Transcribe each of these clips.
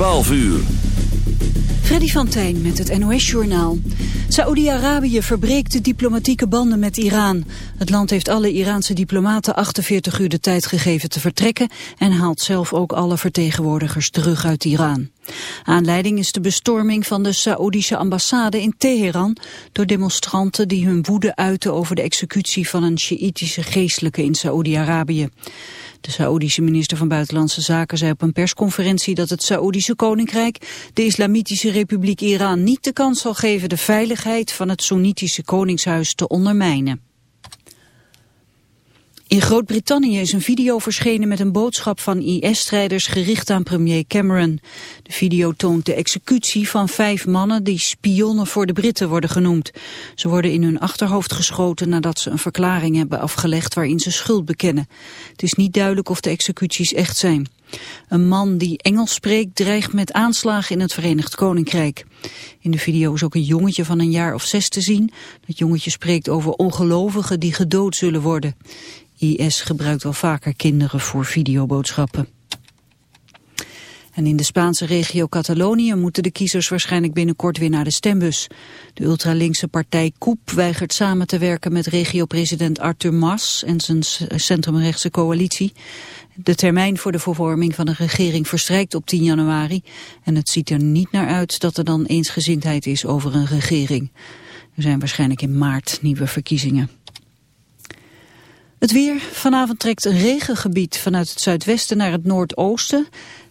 12 uur. Freddy van Tijn met het NOS-journaal. Saoedi-Arabië verbreekt de diplomatieke banden met Iran. Het land heeft alle Iraanse diplomaten 48 uur de tijd gegeven te vertrekken... en haalt zelf ook alle vertegenwoordigers terug uit Iran. Aanleiding is de bestorming van de Saoedische ambassade in Teheran... door demonstranten die hun woede uiten over de executie van een Sjiïtische geestelijke in Saoedi-Arabië. De Saoedische minister van Buitenlandse Zaken zei op een persconferentie dat het Saoedische Koninkrijk de Islamitische Republiek Iran niet de kans zal geven de veiligheid van het Soenitische Koningshuis te ondermijnen. In Groot-Brittannië is een video verschenen met een boodschap van IS-strijders gericht aan premier Cameron. De video toont de executie van vijf mannen die spionnen voor de Britten worden genoemd. Ze worden in hun achterhoofd geschoten nadat ze een verklaring hebben afgelegd waarin ze schuld bekennen. Het is niet duidelijk of de executies echt zijn. Een man die Engels spreekt dreigt met aanslagen in het Verenigd Koninkrijk. In de video is ook een jongetje van een jaar of zes te zien. Dat jongetje spreekt over ongelovigen die gedood zullen worden. IS gebruikt wel vaker kinderen voor videoboodschappen. En in de Spaanse regio Catalonië moeten de kiezers waarschijnlijk binnenkort weer naar de stembus. De ultralinkse partij COEP weigert samen te werken met regio-president Arthur Mas en zijn centrumrechtse coalitie. De termijn voor de vervorming van de regering verstrijkt op 10 januari en het ziet er niet naar uit dat er dan eensgezindheid is over een regering. Er zijn waarschijnlijk in maart nieuwe verkiezingen. Het weer. Vanavond trekt een regengebied vanuit het zuidwesten naar het noordoosten.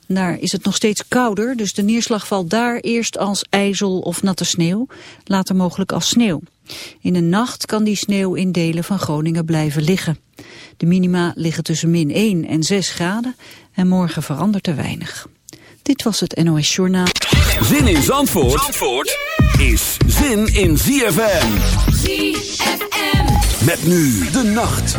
Daar is het nog steeds kouder, dus de neerslag valt daar eerst als ijzel of natte sneeuw, later mogelijk als sneeuw. In de nacht kan die sneeuw in delen van Groningen blijven liggen. De minima liggen tussen min 1 en 6 graden en morgen verandert er weinig. Dit was het NOS Journaal. Zin in Zandvoort, Zandvoort is zin in ZFM. ZFM. Met nu de nacht.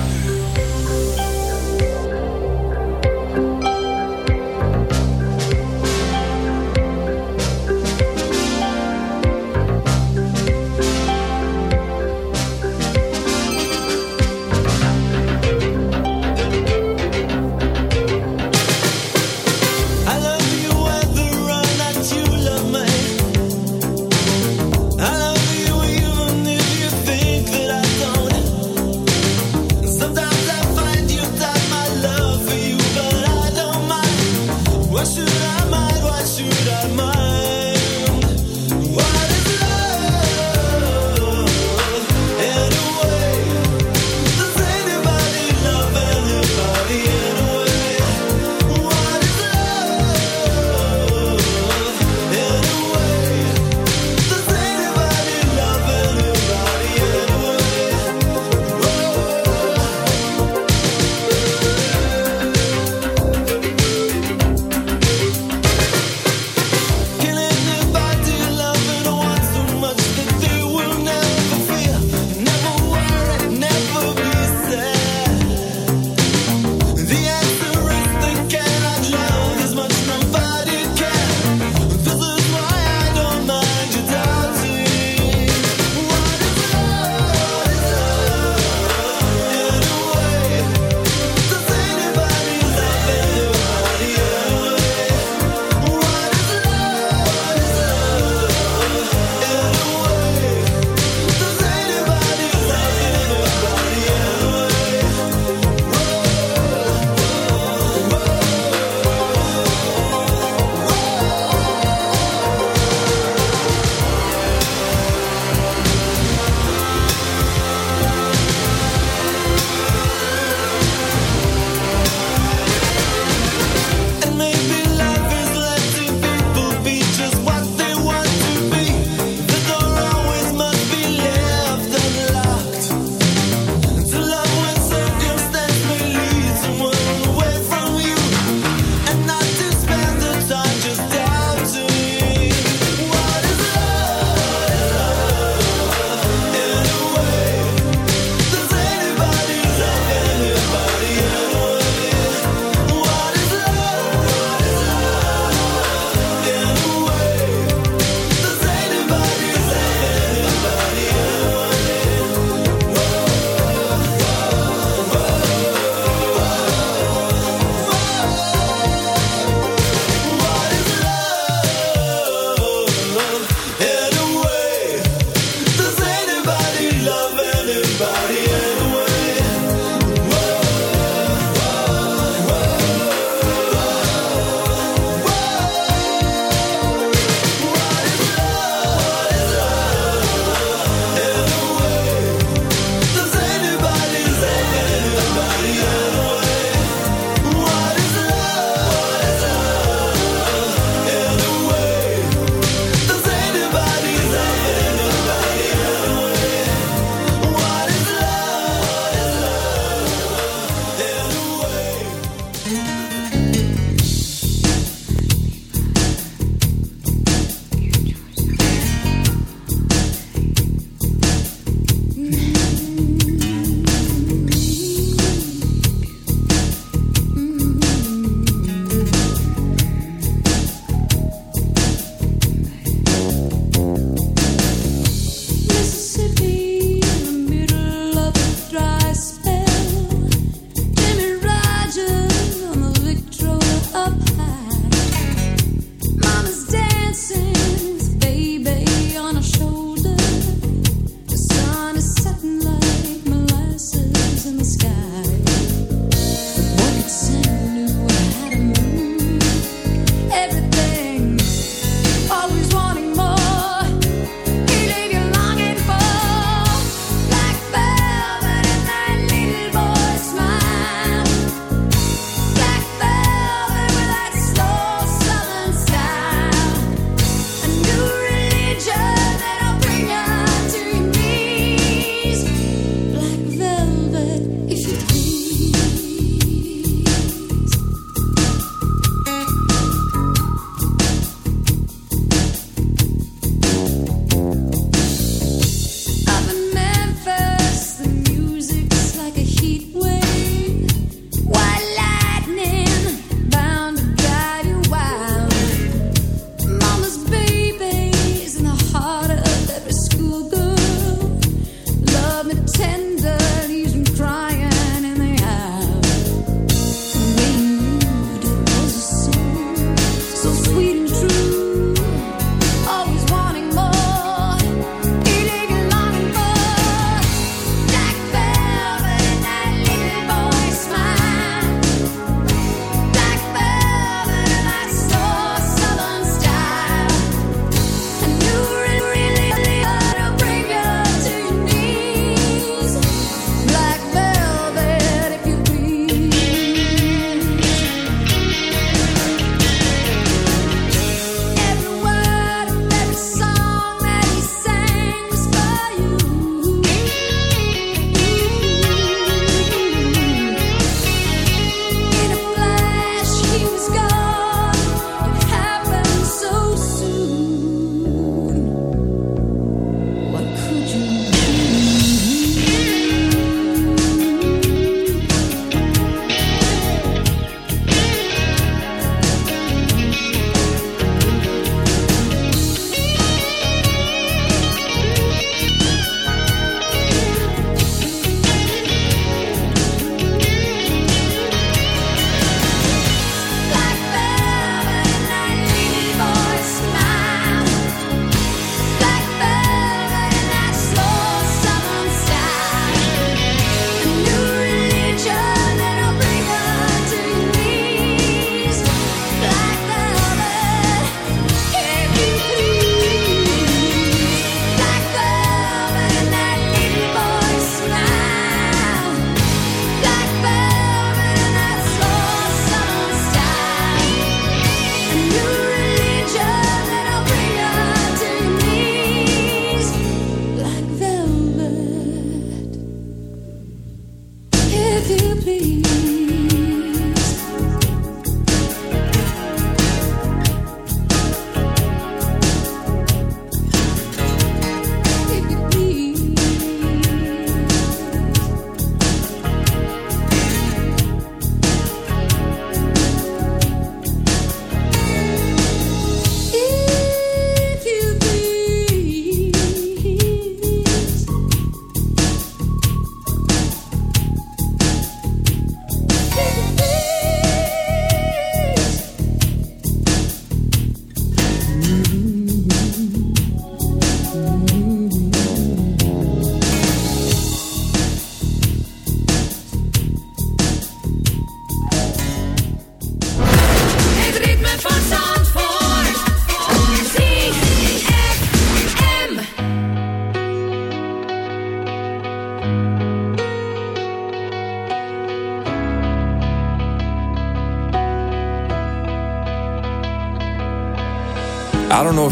you please?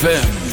ZFM.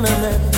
na na na